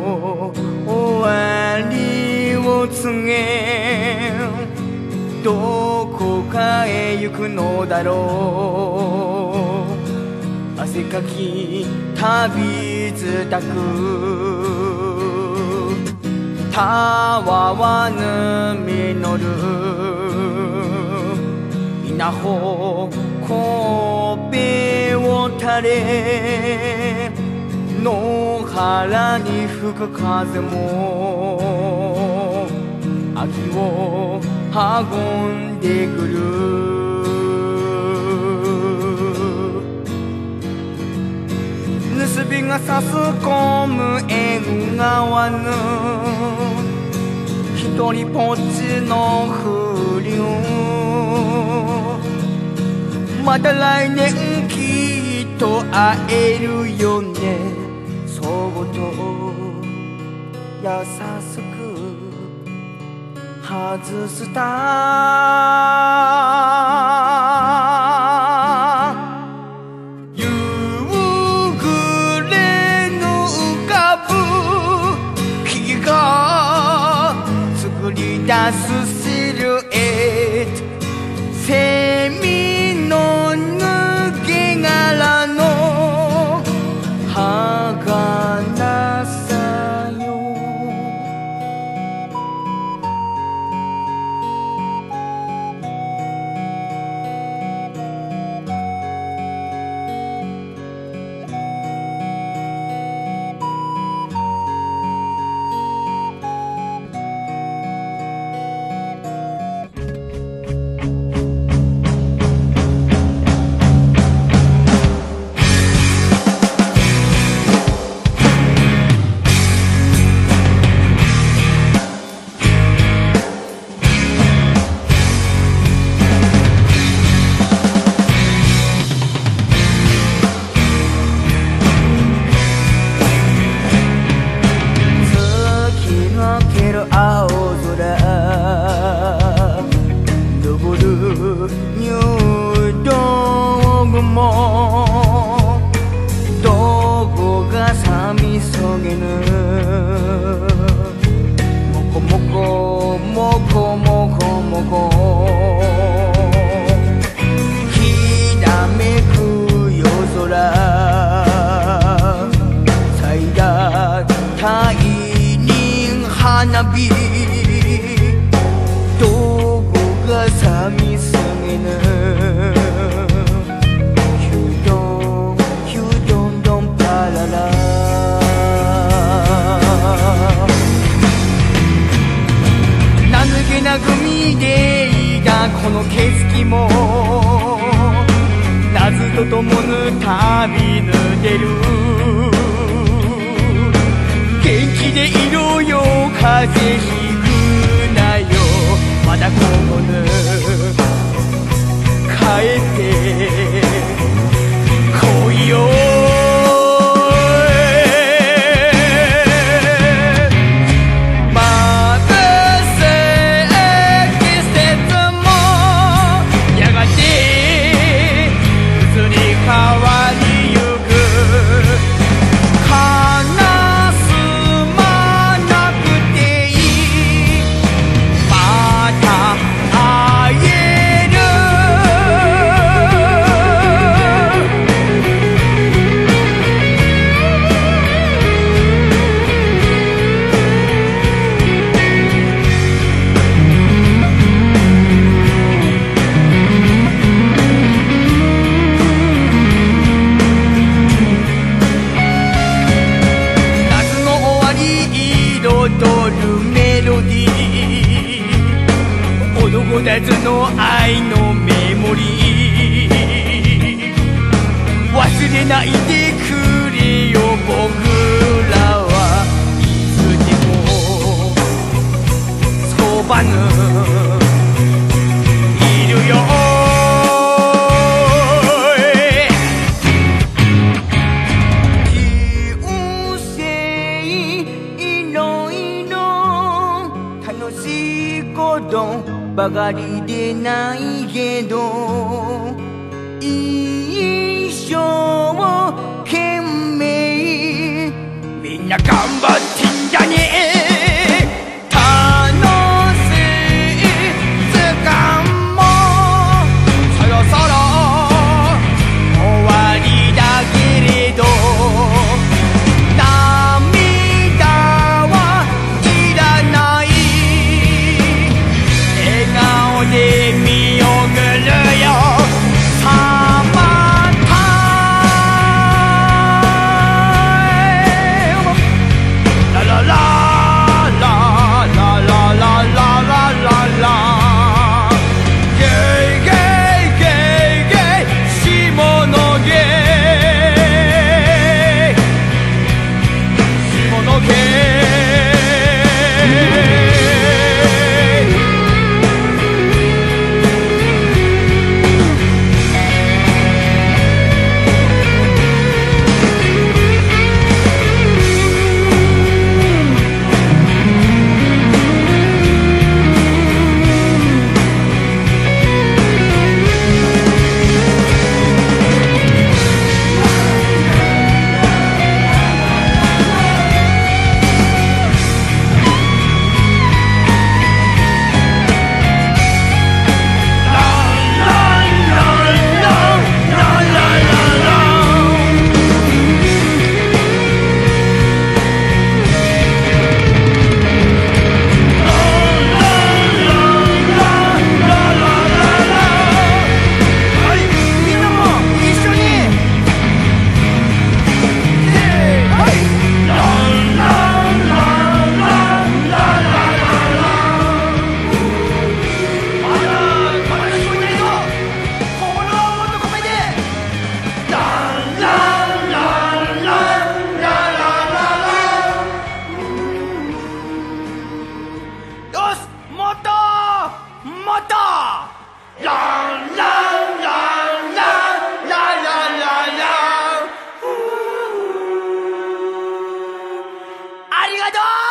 も終わりを告げどこかへ行くのだろう。汗かき旅つたくたわわぬ実る。稲穂神戸を垂れ野原に吹く風も秋を運んでくる。結びが差す込む縁側ぬ一人ぽっちの風流また来年きっと会えるよね。そっと優しく外した。風邪ひくなよ。まだここぬ帰って。来いよるメロディー。男たちの愛のメモリー。忘れないでくれよ僕らは。いつでもそばぬ。いことばかりでないけど一生懸命みんな頑張っド